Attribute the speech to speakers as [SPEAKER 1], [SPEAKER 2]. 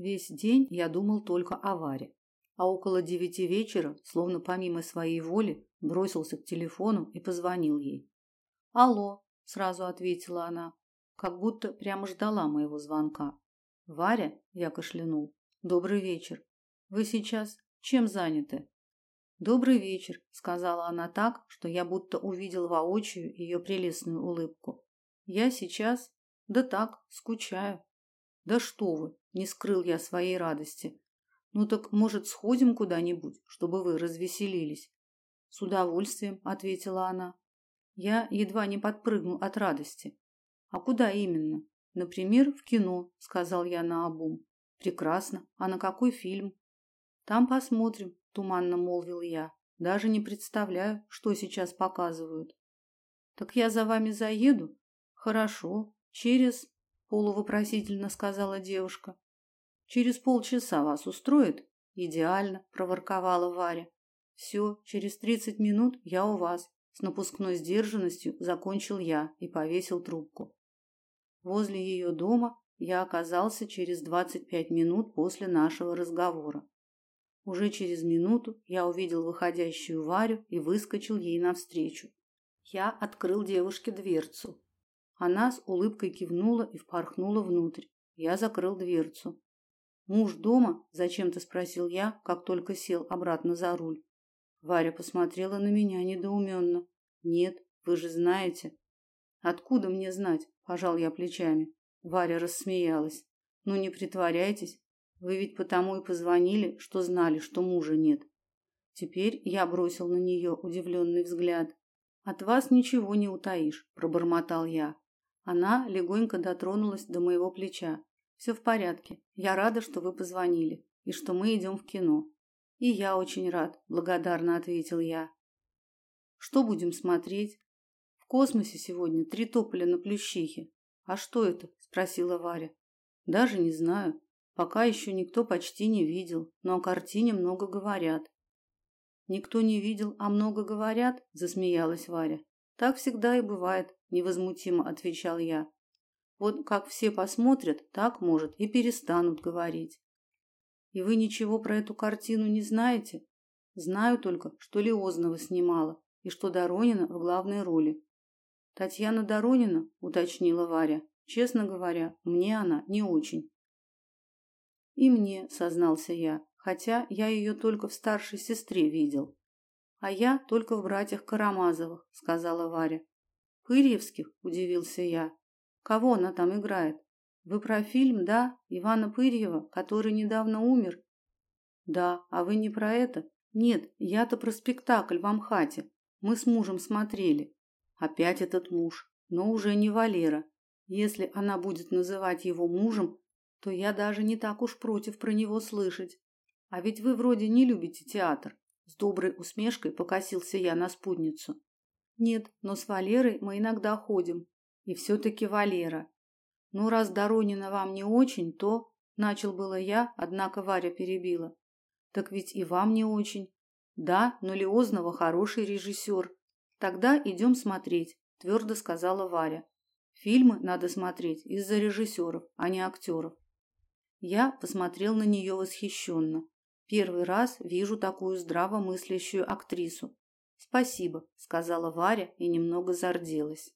[SPEAKER 1] Весь день я думал только о Варе. А около девяти вечера, словно помимо своей воли, бросился к телефону и позвонил ей. «Алло», – сразу ответила она, как будто прямо ждала моего звонка. «Варя?» – я кашлянул. «Добрый вечер. Вы сейчас чем заняты?» «Добрый вечер», – сказала она так, что я будто увидел воочию ее прелестную улыбку. «Я сейчас... Да так, скучаю». «Да что вы!» – не скрыл я своей радости. «Ну так, может, сходим куда-нибудь, чтобы вы развеселились?» «С удовольствием», – ответила она. Я едва не подпрыгнул от радости. «А куда именно?» «Например, в кино», – сказал я наобум. «Прекрасно. А на какой фильм?» «Там посмотрим», – туманно молвил я. «Даже не представляю, что сейчас показывают». «Так я за вами заеду?» «Хорошо. Через...» – полувопросительно сказала девушка. «Через полчаса вас устроит?» «Идеально», – проворковала Варя. «Все, через тридцать минут я у вас», – с напускной сдержанностью закончил я и повесил трубку. Возле ее дома я оказался через двадцать пять минут после нашего разговора. Уже через минуту я увидел выходящую Варю и выскочил ей навстречу. Я открыл девушке дверцу. Она с улыбкой кивнула и впорхнула внутрь. Я закрыл дверцу. Муж дома? зачем-то спросил я, как только сел обратно за руль. Варя посмотрела на меня недоуменно. Нет, вы же знаете. Откуда мне знать? пожал я плечами. Варя рассмеялась. Ну не притворяйтесь, вы ведь потому и позвонили, что знали, что мужа нет. Теперь я бросил на нее удивленный взгляд. От вас ничего не утаишь, пробормотал я. Она легонько дотронулась до моего плеча. Все в порядке. Я рада, что вы позвонили и что мы идем в кино. И я очень рад, благодарно ответил я. Что будем смотреть? В космосе сегодня три тополя на плющихе. А что это? спросила Варя. Даже не знаю. Пока еще никто почти не видел, но о картине много говорят. Никто не видел, а много говорят, засмеялась Варя. Так всегда и бывает, невозмутимо отвечал я. Вот как все посмотрят, так, может, и перестанут говорить. И вы ничего про эту картину не знаете? Знаю только, что Леознова снимала и что Доронина в главной роли. Татьяна Доронина, уточнила Варя. Честно говоря, мне она не очень. И мне, сознался я, хотя я ее только в старшей сестре видел. А я только в братьях Карамазовых, сказала Варя. Пырьевских, удивился я. Кого она там играет? Вы про фильм, да, Ивана Пырьева, который недавно умер? Да, а вы не про это? Нет, я-то про спектакль в Амхате. Мы с мужем смотрели. Опять этот муж, но уже не Валера. Если она будет называть его мужем, то я даже не так уж против про него слышать. А ведь вы вроде не любите театр. С доброй усмешкой покосился я на спутницу. Нет, но с Валерой мы иногда ходим. И все-таки Валера. Ну, раз Доронина вам не очень, то... Начал было я, однако Варя перебила. Так ведь и вам не очень. Да, но Леознова хороший режиссер. Тогда идем смотреть, твердо сказала Варя. Фильмы надо смотреть из-за режиссеров, а не актеров. Я посмотрел на нее восхищенно. Первый раз вижу такую здравомыслящую актрису. Спасибо, сказала Варя и немного зарделась.